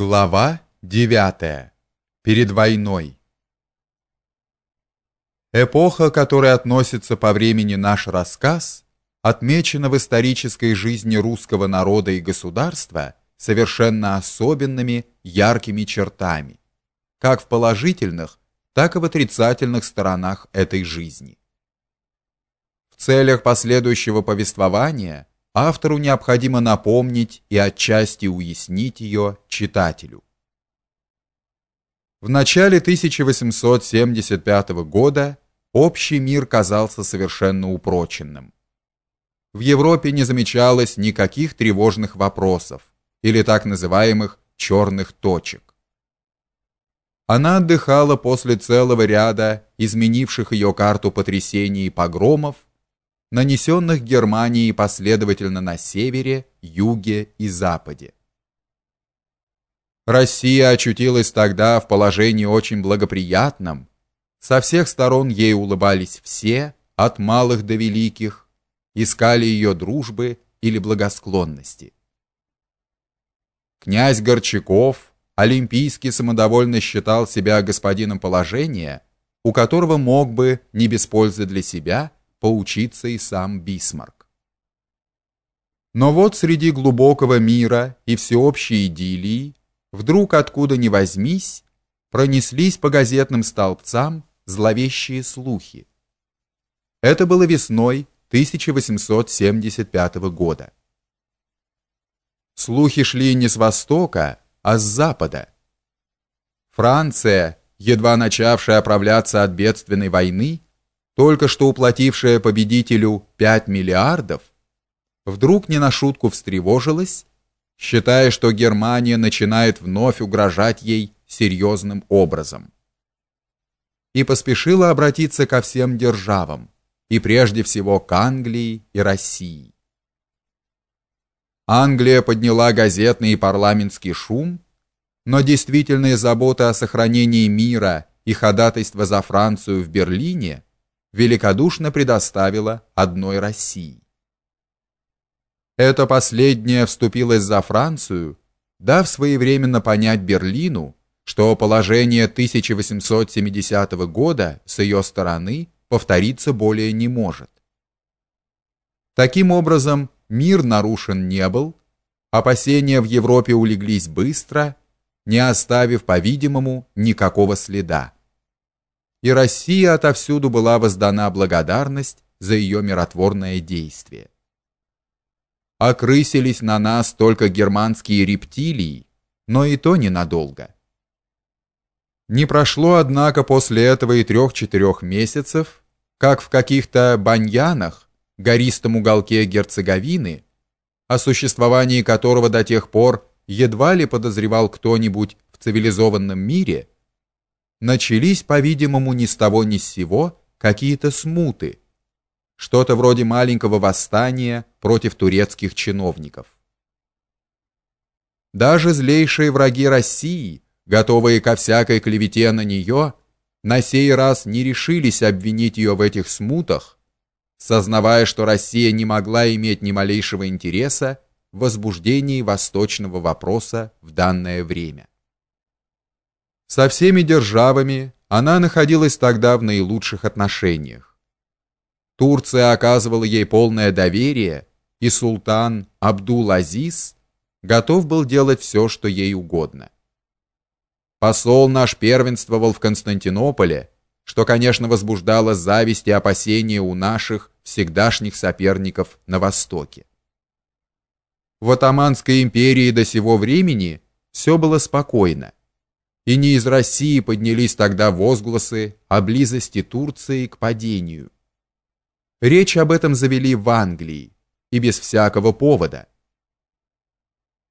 Глава 9. Перед войной. Эпоха, к которой относится по времени наш рассказ, отмечена в исторической жизни русского народа и государства совершенно особенными яркими чертами, как в положительных, так и в отрицательных сторонах этой жизни. В целях последующего повествования автору необходимо напомнить и отчасти уяснить ее читателю. В начале 1875 года общий мир казался совершенно упроченным. В Европе не замечалось никаких тревожных вопросов или так называемых черных точек. Она отдыхала после целого ряда изменивших ее карту потрясений и погромов нанесенных Германии последовательно на севере, юге и западе. Россия очутилась тогда в положении очень благоприятном. Со всех сторон ей улыбались все, от малых до великих, искали ее дружбы или благосклонности. Князь Горчаков, олимпийский самодовольно считал себя господином положения, у которого мог бы, не без пользы для себя, поучиться и сам Бисмарк. Но вот среди глубокого мира и всеобщей идиллии вдруг откуда ни возьмись пронеслись по газетным столбцам зловещие слухи. Это было весной 1875 года. Слухи шли не с востока, а с запада. Франция, едва начавшая оправляться от бедственной войны, только что уплатившая победителю 5 миллиардов, вдруг не на шутку встревожилась, считая, что Германия начинает вновь угрожать ей серьезным образом. И поспешила обратиться ко всем державам, и прежде всего к Англии и России. Англия подняла газетный и парламентский шум, но действительная забота о сохранении мира и ходатайство за Францию в Берлине – великодушно предоставила одной России. Это последняя вступилась за Францию, дав своевременно понять Берлину, что положение 1870 года с ее стороны повториться более не может. Таким образом, мир нарушен не был, опасения в Европе улеглись быстро, не оставив, по-видимому, никакого следа и Россия отовсюду была воздана благодарность за ее миротворное действие. Окрысились на нас только германские рептилии, но и то ненадолго. Не прошло, однако, после этого и трех-четырех месяцев, как в каких-то баньянах, гористом уголке Герцеговины, о существовании которого до тех пор едва ли подозревал кто-нибудь в цивилизованном мире, начались, по-видимому, ни с того ни с сего какие-то смуты, что-то вроде маленького восстания против турецких чиновников. Даже злейшие враги России, готовые ко всякой клевете на нее, на сей раз не решились обвинить ее в этих смутах, сознавая, что Россия не могла иметь ни малейшего интереса в возбуждении восточного вопроса в данное время. Со всеми державами она находилась тогда в наилучших отношениях. Турция оказывала ей полное доверие, и султан Абдул-Азиз готов был делать все, что ей угодно. Посол наш первенствовал в Константинополе, что, конечно, возбуждало зависть и опасения у наших всегдашних соперников на востоке. В Отоманской империи до сего времени все было спокойно и не из России поднялись тогда возгласы о близости Турции к падению. Речь об этом завели в Англии, и без всякого повода.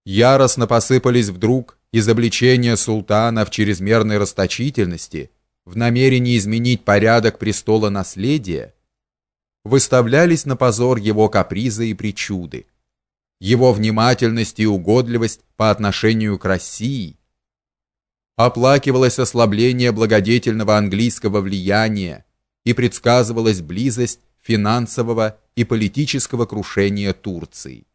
Яростно посыпались вдруг изобличения султана в чрезмерной расточительности, в намерении изменить порядок престола наследия, выставлялись на позор его капризы и причуды, его внимательность и угодливость по отношению к России, оплакивалось ослабление благодетельного английского влияния и предсказывалась близость финансового и политического крушения Турции.